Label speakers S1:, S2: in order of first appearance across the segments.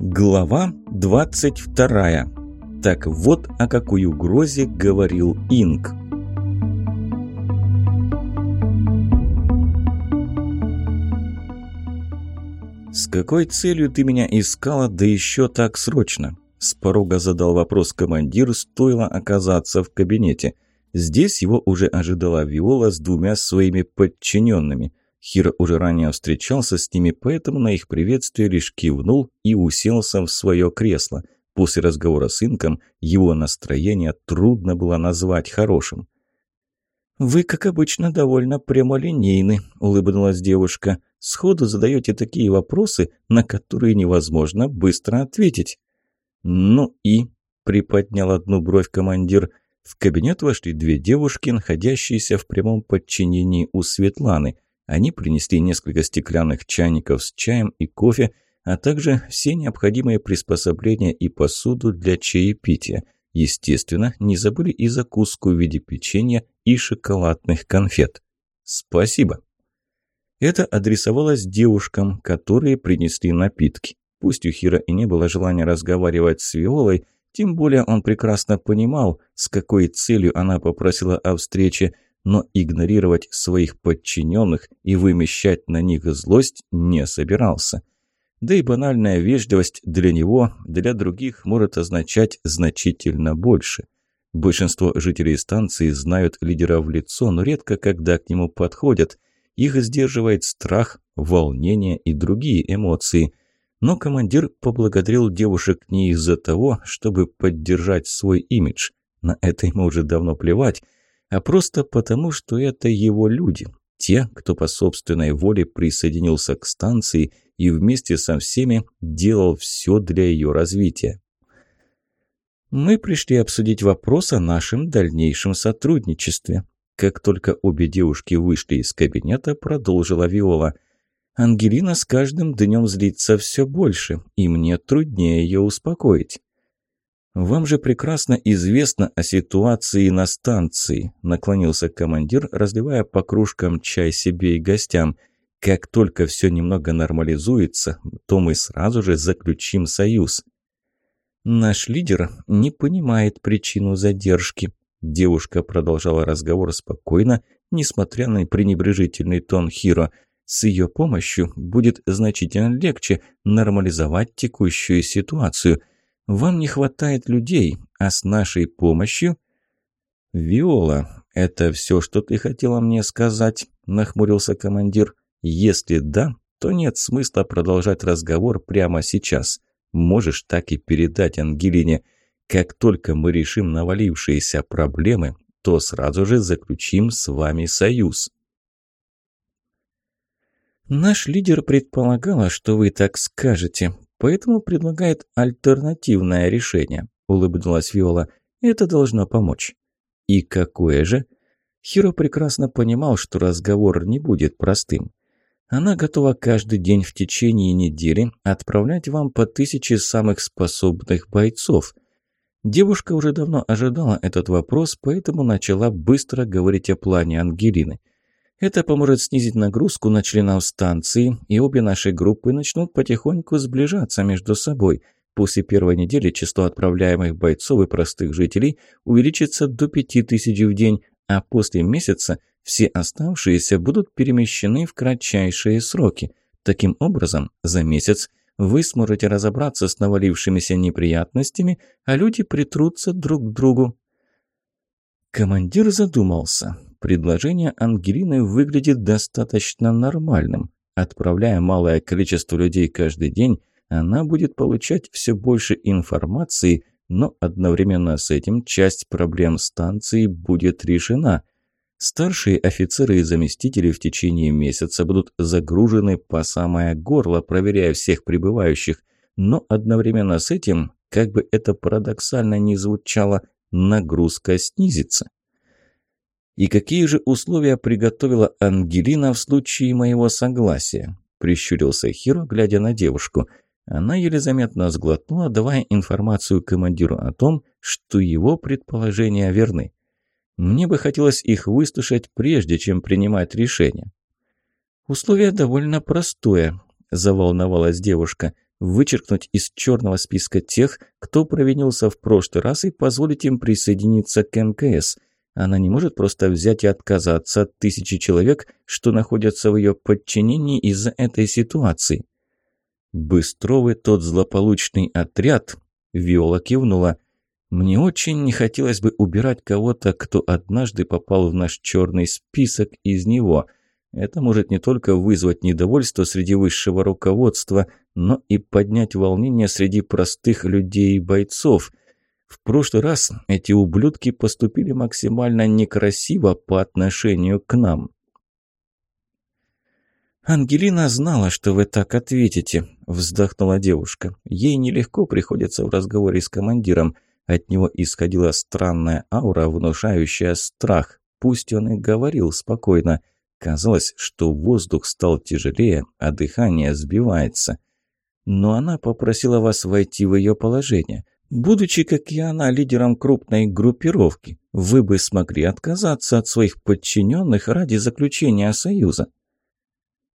S1: Глава 22. Так вот о какой угрозе говорил Инг. «С какой целью ты меня искала, да еще так срочно?» С порога задал вопрос командир, стоило оказаться в кабинете. Здесь его уже ожидала Виола с двумя своими подчиненными. Хиро уже ранее встречался с ними, поэтому на их приветствие лишь кивнул и уселся в свое кресло. После разговора с Инком его настроение трудно было назвать хорошим. «Вы, как обычно, довольно прямолинейны», – улыбнулась девушка. «Сходу задаете такие вопросы, на которые невозможно быстро ответить». «Ну и?» – приподнял одну бровь командир. В кабинет вошли две девушки, находящиеся в прямом подчинении у Светланы – они принесли несколько стеклянных чайников с чаем и кофе, а также все необходимые приспособления и посуду для чаепития. Естественно, не забыли и закуску в виде печенья и шоколадных конфет. «Спасибо». Это адресовалось девушкам, которые принесли напитки. Пусть у Хира и не было желания разговаривать с Виолой, тем более он прекрасно понимал, с какой целью она попросила о встрече – но игнорировать своих подчиненных и вымещать на них злость не собирался. Да и банальная вежливость для него, для других может означать значительно больше. Большинство жителей станции знают лидера в лицо, но редко когда к нему подходят. Их сдерживает страх, волнение и другие эмоции. Но командир поблагодарил девушек не из-за того, чтобы поддержать свой имидж. На это ему уже давно плевать – а просто потому, что это его люди. Те, кто по собственной воле присоединился к станции и вместе со всеми делал все для ее развития. Мы пришли обсудить вопрос о нашем дальнейшем сотрудничестве. Как только обе девушки вышли из кабинета, продолжила Виола. Ангелина с каждым днем злится все больше, и мне труднее ее успокоить. «Вам же прекрасно известно о ситуации на станции», – наклонился командир, разливая по кружкам чай себе и гостям. «Как только все немного нормализуется, то мы сразу же заключим союз». «Наш лидер не понимает причину задержки», – девушка продолжала разговор спокойно, несмотря на пренебрежительный тон Хиро. «С ее помощью будет значительно легче нормализовать текущую ситуацию». Вам не хватает людей, а с нашей помощью...» «Виола, это все, что ты хотела мне сказать?» – нахмурился командир. «Если да, то нет смысла продолжать разговор прямо сейчас. Можешь так и передать Ангелине. Как только мы решим навалившиеся проблемы, то сразу же заключим с вами союз». «Наш лидер предполагала, что вы так скажете», поэтому предлагает альтернативное решение», – улыбнулась Виола. «Это должно помочь». «И какое же?» Хиро прекрасно понимал, что разговор не будет простым. Она готова каждый день в течение недели отправлять вам по тысяче самых способных бойцов. Девушка уже давно ожидала этот вопрос, поэтому начала быстро говорить о плане Ангелины. Это поможет снизить нагрузку на членов станции, и обе наши группы начнут потихоньку сближаться между собой. После первой недели число отправляемых бойцов и простых жителей увеличится до 5000 в день, а после месяца все оставшиеся будут перемещены в кратчайшие сроки. Таким образом, за месяц вы сможете разобраться с навалившимися неприятностями, а люди притрутся друг к другу. Командир задумался. Предложение Ангелины выглядит достаточно нормальным. Отправляя малое количество людей каждый день, она будет получать все больше информации, но одновременно с этим часть проблем станции будет решена. Старшие офицеры и заместители в течение месяца будут загружены по самое горло, проверяя всех прибывающих, но одновременно с этим, как бы это парадоксально ни звучало, нагрузка снизится. И какие же условия приготовила Ангелина в случае моего согласия? Прищурился Хиро, глядя на девушку. Она еле заметно сглотнула, давая информацию командиру о том, что его предположения верны. Мне бы хотелось их выслушать, прежде чем принимать решение. «Условие довольно простое», – заволновалась девушка. вычеркнуть из черного списка тех, кто провинился в прошлый раз и позволить им присоединиться к МКС. Она не может просто взять и отказаться от тысячи человек, что находятся в ее подчинении из-за этой ситуации. Быстровый тот злополучный отряд, Виола кивнула. Мне очень не хотелось бы убирать кого-то, кто однажды попал в наш черный список из него – это может не только вызвать недовольство среди высшего руководства, но и поднять волнение среди простых людей и бойцов. В прошлый раз эти ублюдки поступили максимально некрасиво по отношению к нам. «Ангелина знала, что вы так ответите», – вздохнула девушка. «Ей нелегко приходится в разговоре с командиром. От него исходила странная аура, внушающая страх. Пусть он и говорил спокойно – Казалось, что воздух стал тяжелее, а дыхание сбивается. Но она попросила вас войти в ее положение. Будучи, как и она, лидером крупной группировки, вы бы смогли отказаться от своих подчиненных ради заключения союза.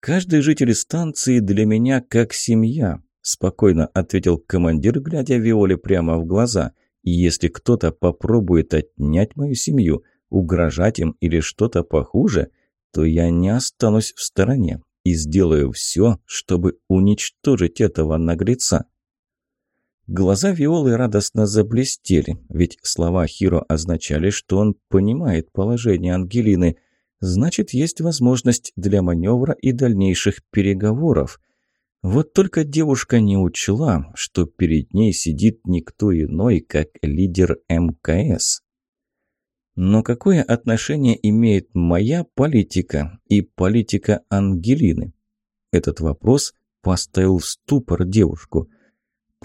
S1: «Каждый житель станции для меня как семья», – спокойно ответил командир, глядя Виоле прямо в глаза. «И если кто-то попробует отнять мою семью, угрожать им или что-то похуже – то я не останусь в стороне и сделаю все, чтобы уничтожить этого наглеца. Глаза Виолы радостно заблестели, ведь слова Хиро означали, что он понимает положение Ангелины. Значит, есть возможность для маневра и дальнейших переговоров. Вот только девушка не учла, что перед ней сидит никто иной, как лидер МКС. Но какое отношение имеет моя политика и политика Ангелины? Этот вопрос поставил в ступор девушку.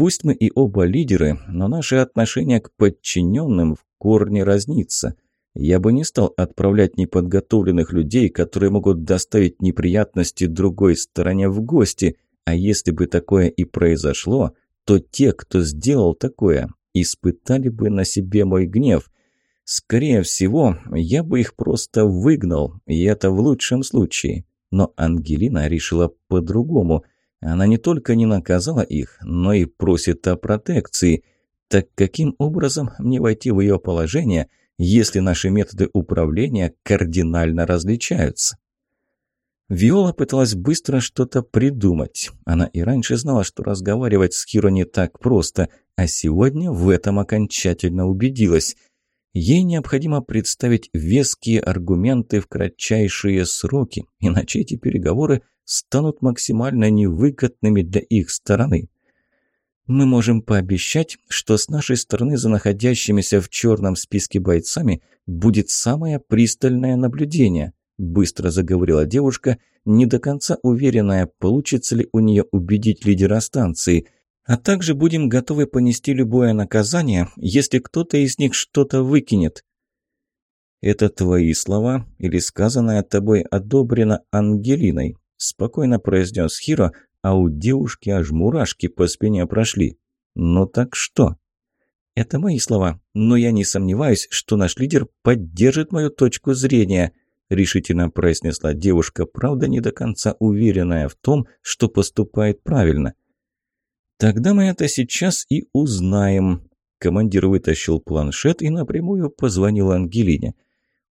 S1: Пусть мы и оба лидеры, но наши отношения к подчиненным в корне разнится. Я бы не стал отправлять неподготовленных людей, которые могут доставить неприятности другой стороне в гости, а если бы такое и произошло, то те, кто сделал такое, испытали бы на себе мой гнев – Скорее всего, я бы их просто выгнал, и это в лучшем случае. Но Ангелина решила по-другому. Она не только не наказала их, но и просит о протекции. Так каким образом мне войти в ее положение, если наши методы управления кардинально различаются? Виола пыталась быстро что-то придумать. Она и раньше знала, что разговаривать с Хиро не так просто, а сегодня в этом окончательно убедилась – Ей необходимо представить веские аргументы в кратчайшие сроки, иначе эти переговоры станут максимально невыгодными для их стороны. Мы можем пообещать, что с нашей стороны за находящимися в черном списке бойцами будет самое пристальное наблюдение, быстро заговорила девушка, не до конца уверенная, получится ли у нее убедить лидера станции – а также будем готовы понести любое наказание, если кто-то из них что-то выкинет. Это твои слова или сказанное тобой одобрено Ангелиной, спокойно произнес Хиро, а у девушки аж мурашки по спине прошли. Ну так что? Это мои слова, но я не сомневаюсь, что наш лидер поддержит мою точку зрения, решительно произнесла девушка, правда не до конца уверенная в том, что поступает правильно. «Тогда мы это сейчас и узнаем». Командир вытащил планшет и напрямую позвонил Ангелине.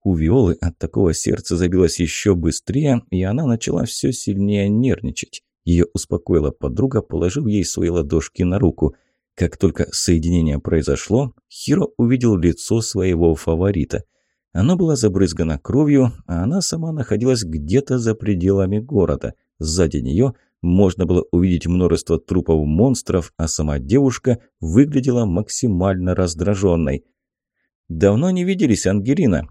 S1: У Виолы от такого сердце забилось еще быстрее, и она начала все сильнее нервничать. Ее успокоила подруга, положив ей свои ладошки на руку. Как только соединение произошло, Хиро увидел лицо своего фаворита. Оно было забрызгано кровью, а она сама находилась где-то за пределами города. Сзади нее – можно было увидеть множество трупов монстров, а сама девушка выглядела максимально раздраженной. «Давно не виделись, Ангелина?»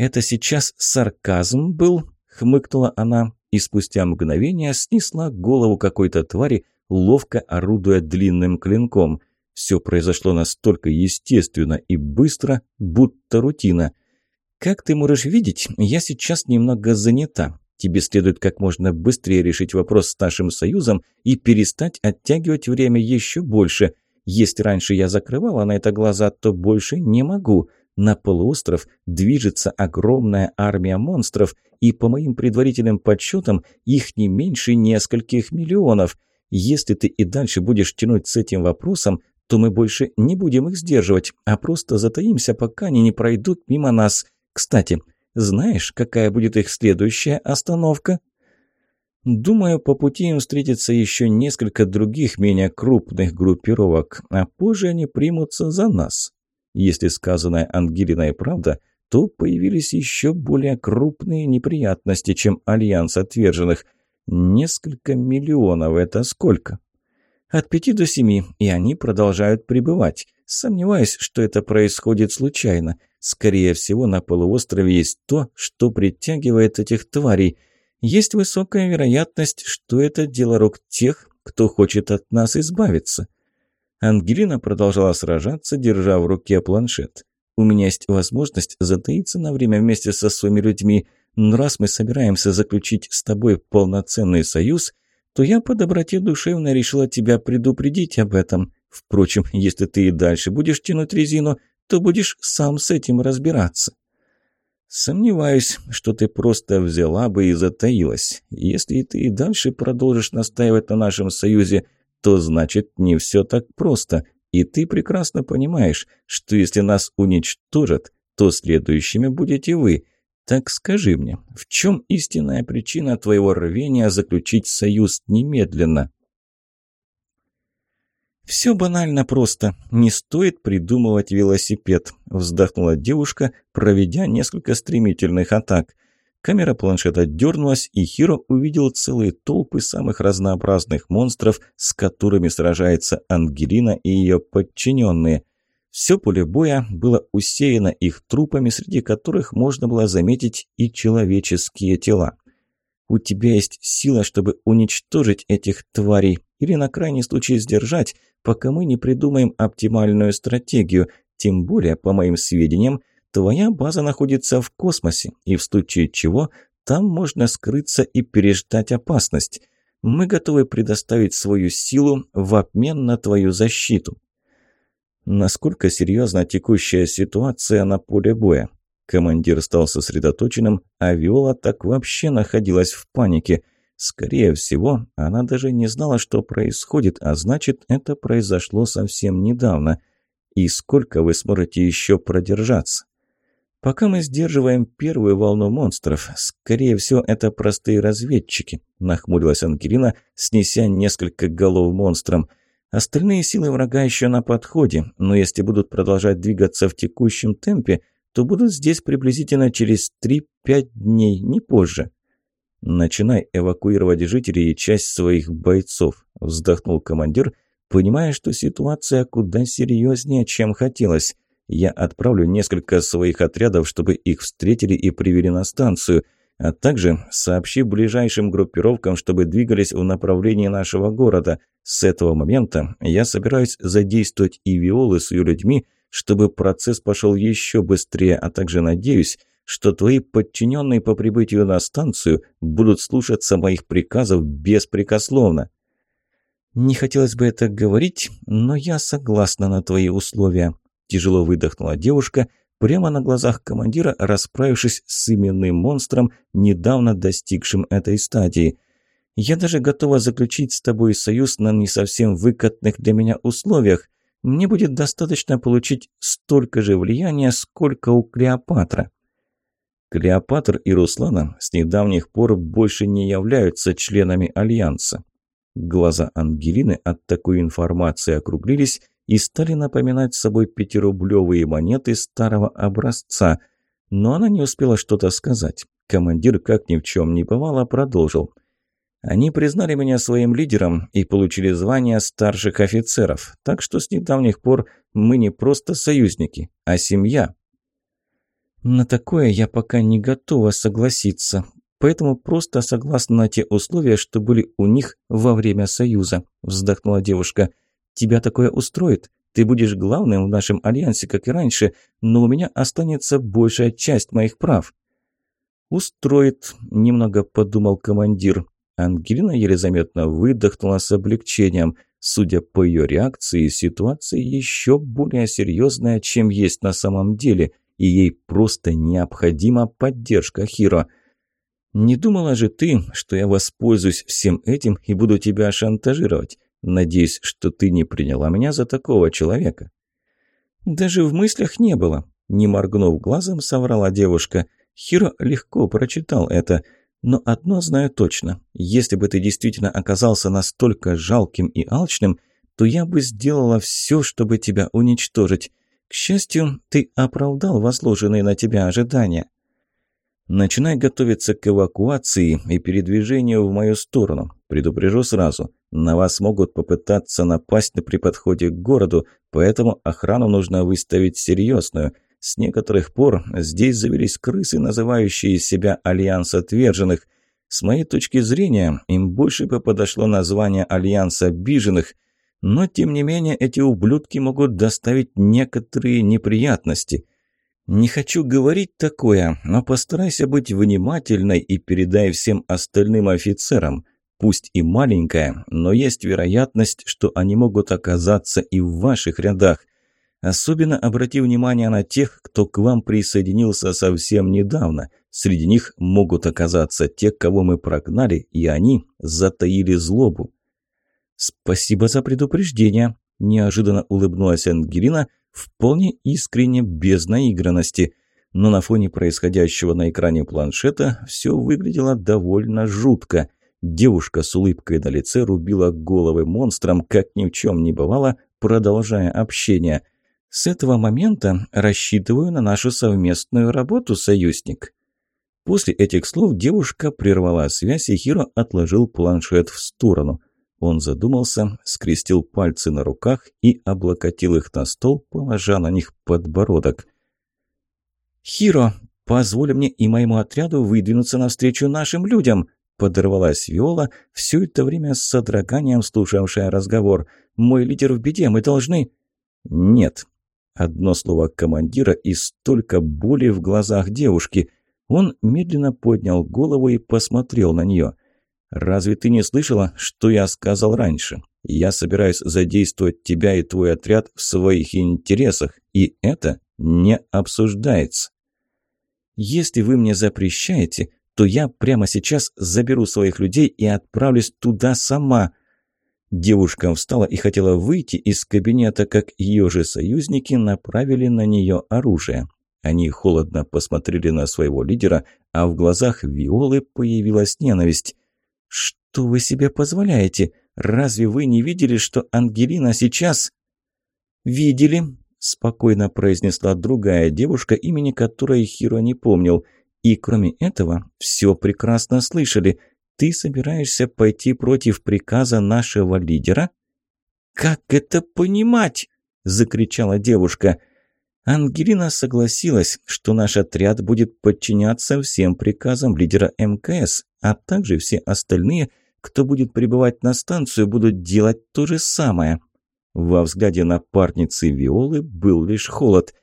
S1: «Это сейчас сарказм был?» — хмыкнула она и спустя мгновение снесла голову какой-то твари, ловко орудуя длинным клинком. Все произошло настолько естественно и быстро, будто рутина. «Как ты можешь видеть, я сейчас немного занята. Тебе следует как можно быстрее решить вопрос с нашим союзом и перестать оттягивать время еще больше. Если раньше я закрывала на это глаза, то больше не могу. На полуостров движется огромная армия монстров, и по моим предварительным подсчетам их не меньше нескольких миллионов. Если ты и дальше будешь тянуть с этим вопросом, то мы больше не будем их сдерживать, а просто затаимся, пока они не пройдут мимо нас. Кстати, знаешь, какая будет их следующая остановка?» Думаю, по пути им встретится еще несколько других менее крупных группировок, а позже они примутся за нас. Если сказанное Ангелиной правда, то появились еще более крупные неприятности, чем Альянс Отверженных. Несколько миллионов – это сколько? От пяти до семи, и они продолжают пребывать. Сомневаюсь, что это происходит случайно. Скорее всего, на полуострове есть то, что притягивает этих тварей. Есть высокая вероятность, что это дело рук тех, кто хочет от нас избавиться. Ангелина продолжала сражаться, держа в руке планшет. «У меня есть возможность затаиться на время вместе со своими людьми, но раз мы собираемся заключить с тобой полноценный союз, то я по доброте душевной решила тебя предупредить об этом. Впрочем, если ты и дальше будешь тянуть резину, то будешь сам с этим разбираться». «Сомневаюсь, что ты просто взяла бы и затаилась. Если ты и дальше продолжишь настаивать на нашем союзе, то значит не все так просто. И ты прекрасно понимаешь, что если нас уничтожат, то следующими будете вы. Так скажи мне, в чем истинная причина твоего рвения заключить союз немедленно?» «Все банально просто. Не стоит придумывать велосипед», – вздохнула девушка, проведя несколько стремительных атак. Камера планшета дернулась, и Хиро увидел целые толпы самых разнообразных монстров, с которыми сражается Ангелина и ее подчиненные. Все поле боя было усеяно их трупами, среди которых можно было заметить и человеческие тела. «У тебя есть сила, чтобы уничтожить этих тварей, или на крайний случай сдержать, пока мы не придумаем оптимальную стратегию, тем более, по моим сведениям, Твоя база находится в космосе, и в случае чего там можно скрыться и переждать опасность. Мы готовы предоставить свою силу в обмен на твою защиту. Насколько серьезна текущая ситуация на поле боя? Командир стал сосредоточенным, а Виола так вообще находилась в панике. Скорее всего, она даже не знала, что происходит, а значит, это произошло совсем недавно. И сколько вы сможете еще продержаться? Пока мы сдерживаем первую волну монстров, скорее всего, это простые разведчики», – нахмурилась Ангелина, снеся несколько голов монстрам. «Остальные силы врага еще на подходе, но если будут продолжать двигаться в текущем темпе, то будут здесь приблизительно через 3-5 дней, не позже». «Начинай эвакуировать жителей и часть своих бойцов», – вздохнул командир, понимая, что ситуация куда серьезнее, чем хотелось. Я отправлю несколько своих отрядов, чтобы их встретили и привели на станцию, а также сообщи ближайшим группировкам, чтобы двигались в направлении нашего города. С этого момента я собираюсь задействовать и Виолы с ее людьми, чтобы процесс пошел еще быстрее, а также надеюсь, что твои подчиненные по прибытию на станцию будут слушаться моих приказов беспрекословно. Не хотелось бы это говорить, но я согласна на твои условия. Тяжело выдохнула девушка, прямо на глазах командира, расправившись с именным монстром, недавно достигшим этой стадии. «Я даже готова заключить с тобой союз на не совсем выкатных для меня условиях. Мне будет достаточно получить столько же влияния, сколько у Клеопатра». Клеопатр и Руслана с недавних пор больше не являются членами Альянса. Глаза Ангелины от такой информации округлились, и стали напоминать собой пятирублевые монеты старого образца. Но она не успела что-то сказать. Командир, как ни в чем не бывало, продолжил. Они признали меня своим лидером и получили звание старших офицеров, так что с недавних пор мы не просто союзники, а семья. На такое я пока не готова согласиться, поэтому просто согласна на те условия, что были у них во время союза», – вздохнула девушка. Тебя такое устроит? Ты будешь главным в нашем альянсе, как и раньше, но у меня останется большая часть моих прав». «Устроит», – немного подумал командир. Ангелина еле заметно выдохнула с облегчением. Судя по ее реакции, ситуация еще более серьезная, чем есть на самом деле, и ей просто необходима поддержка Хиро. Не думала же ты, что я воспользуюсь всем этим и буду тебя шантажировать? Надеюсь, что ты не приняла меня за такого человека». «Даже в мыслях не было», – не моргнув глазом, соврала девушка. Хиро легко прочитал это. «Но одно знаю точно. Если бы ты действительно оказался настолько жалким и алчным, то я бы сделала все, чтобы тебя уничтожить. К счастью, ты оправдал возложенные на тебя ожидания». Начинай готовиться к эвакуации и передвижению в мою сторону. Предупрежу сразу. На вас могут попытаться напасть при подходе к городу, поэтому охрану нужно выставить серьезную. С некоторых пор здесь завелись крысы, называющие себя Альянс Отверженных. С моей точки зрения, им больше бы подошло название Альянса Обиженных, но тем не менее эти ублюдки могут доставить некоторые неприятности – «Не хочу говорить такое, но постарайся быть внимательной и передай всем остальным офицерам. Пусть и маленькая, но есть вероятность, что они могут оказаться и в ваших рядах. Особенно обрати внимание на тех, кто к вам присоединился совсем недавно. Среди них могут оказаться те, кого мы прогнали, и они затаили злобу». «Спасибо за предупреждение», – неожиданно улыбнулась Ангелина – Вполне искренне, без наигранности. Но на фоне происходящего на экране планшета все выглядело довольно жутко. Девушка с улыбкой на лице рубила головы монстрам, как ни в чем не бывало, продолжая общение. «С этого момента рассчитываю на нашу совместную работу, союзник». После этих слов девушка прервала связь, и Хиро отложил планшет в сторону – он задумался, скрестил пальцы на руках и облокотил их на стол, положа на них подбородок. «Хиро, позволь мне и моему отряду выдвинуться навстречу нашим людям!» Подорвалась Виола, все это время с содроганием слушавшая разговор. «Мой лидер в беде, мы должны...» «Нет». Одно слово командира и столько боли в глазах девушки. Он медленно поднял голову и посмотрел на нее. «Разве ты не слышала, что я сказал раньше? Я собираюсь задействовать тебя и твой отряд в своих интересах, и это не обсуждается». «Если вы мне запрещаете, то я прямо сейчас заберу своих людей и отправлюсь туда сама». Девушка встала и хотела выйти из кабинета, как ее же союзники направили на нее оружие. Они холодно посмотрели на своего лидера, а в глазах Виолы появилась ненависть. «Что вы себе позволяете? Разве вы не видели, что Ангелина сейчас...» «Видели», – спокойно произнесла другая девушка, имени которой Хиро не помнил. «И кроме этого, все прекрасно слышали. Ты собираешься пойти против приказа нашего лидера?» «Как это понимать?» – закричала девушка. Ангелина согласилась, что наш отряд будет подчиняться всем приказам лидера МКС, а также все остальные, кто будет прибывать на станцию, будут делать то же самое. Во взгляде напарницы Виолы был лишь холод.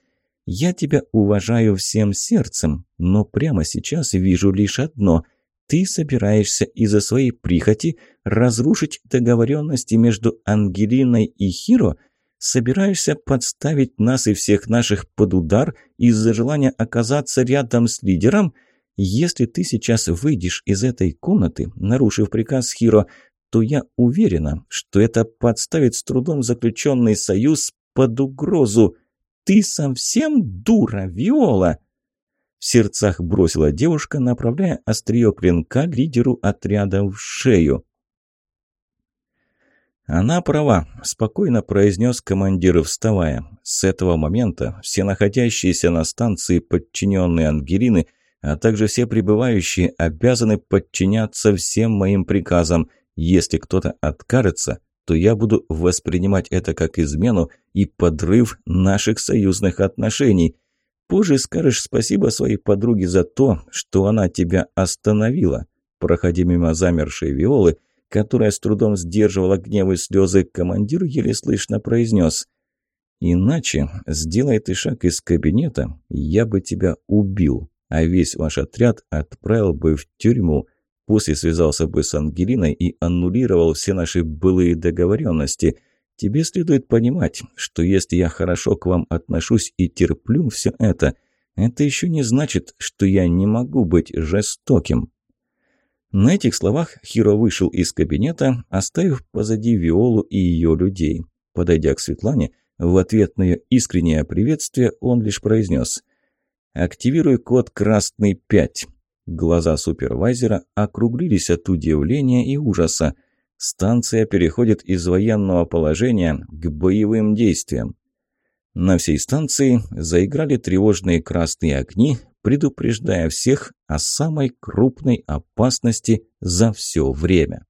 S1: «Я тебя уважаю всем сердцем, но прямо сейчас вижу лишь одно. Ты собираешься из-за своей прихоти разрушить договоренности между Ангелиной и Хиро – Собираешься подставить нас и всех наших под удар из-за желания оказаться рядом с лидером? Если ты сейчас выйдешь из этой комнаты, нарушив приказ Хиро, то я уверена, что это подставит с трудом заключенный союз под угрозу. Ты совсем дура, Виола!» В сердцах бросила девушка, направляя острие клинка лидеру отряда в шею. «Она права», – спокойно произнес командир, вставая. «С этого момента все находящиеся на станции подчиненные Ангелины, а также все прибывающие обязаны подчиняться всем моим приказам. Если кто-то откажется, то я буду воспринимать это как измену и подрыв наших союзных отношений. Позже скажешь спасибо своей подруге за то, что она тебя остановила». Проходя мимо замершей Виолы, которая с трудом сдерживала гнев и слезы, командир еле слышно произнес «Иначе сделай ты шаг из кабинета, я бы тебя убил, а весь ваш отряд отправил бы в тюрьму». После связался бы с Ангелиной и аннулировал все наши былые договоренности. Тебе следует понимать, что если я хорошо к вам отношусь и терплю все это, это еще не значит, что я не могу быть жестоким. На этих словах Хиро вышел из кабинета, оставив позади Виолу и ее людей. Подойдя к Светлане, в ответ на ее искреннее приветствие он лишь произнес «Активируй код «Красный 5». Глаза супервайзера округлились от удивления и ужаса. Станция переходит из военного положения к боевым действиям. На всей станции заиграли тревожные красные огни, предупреждая всех о самой крупной опасности за все время.